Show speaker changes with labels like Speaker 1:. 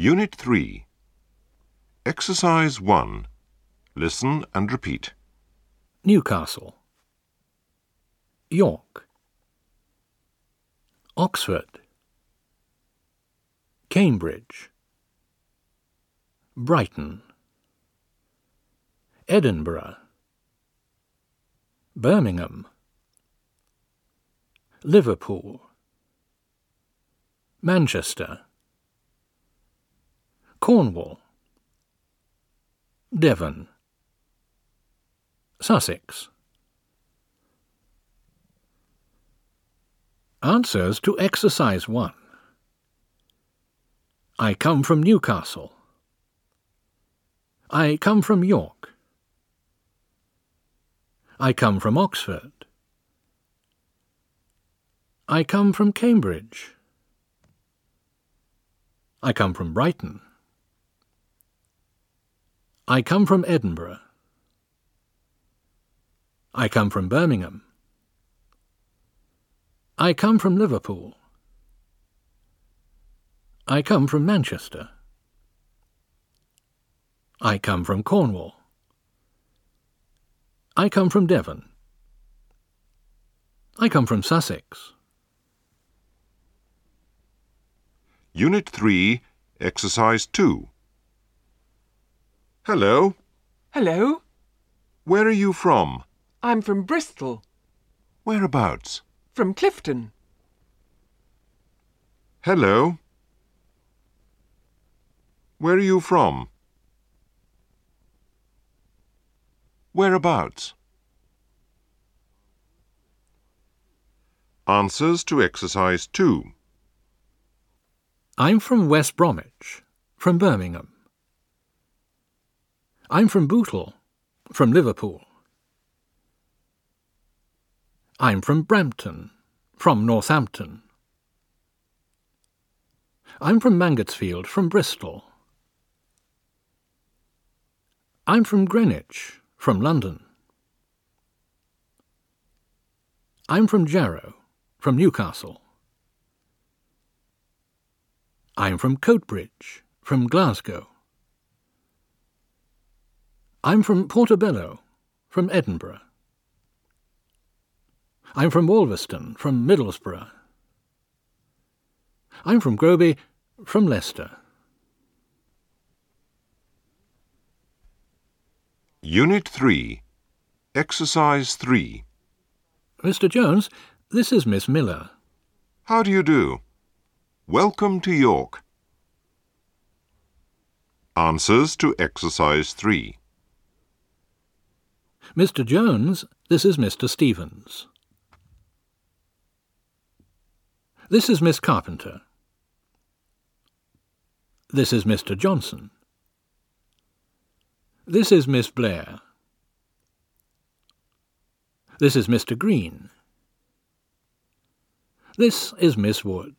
Speaker 1: Unit 3. Exercise 1. Listen and repeat.
Speaker 2: Newcastle, York, Oxford, Cambridge, Brighton, Edinburgh, Birmingham, Liverpool, Manchester, Cornwall, Devon, Sussex. Answers to Exercise 1. I come from Newcastle. I come from York. I come from Oxford. I come from Cambridge. I come from Brighton. I come from Edinburgh. I come from Birmingham. I come from Liverpool. I come from Manchester. I come from Cornwall. I come from Devon. I come from Sussex.
Speaker 1: Unit 3, Exercise 2. Hello.
Speaker 3: Hello,
Speaker 1: Where are you from?
Speaker 3: I'm from Bristol,
Speaker 1: Whereabouts?
Speaker 3: from Clifton.
Speaker 1: Hello. Where are you from? Whereabouts? Answers to Exercise 2.
Speaker 2: I'm from West Bromwich, from Birmingham. I'm from Bootle, from Liverpool. I'm from Brampton, from Northampton. I'm from Mangotsfield, from Bristol. I'm from Greenwich, from London. I'm from Jarrow, from Newcastle. I'm from Coatbridge, from Glasgow. I'm from Portobello, from Edinburgh. I'm from Wolverston, from Middlesbrough. I'm from Groby, from Leicester.
Speaker 1: Unit 3. Exercise 3.
Speaker 2: Mr. Jones, this is Miss Miller.
Speaker 1: How do you do? Welcome to York. Answers to Exercise 3.
Speaker 2: Mr. Jones, this is Mr. Stevens. This is Miss Carpenter. This is Mr. Johnson. This is Miss Blair. This is Mr. Green. This is Miss Wood.